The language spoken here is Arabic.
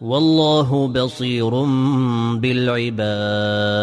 والله بصير بالعباد.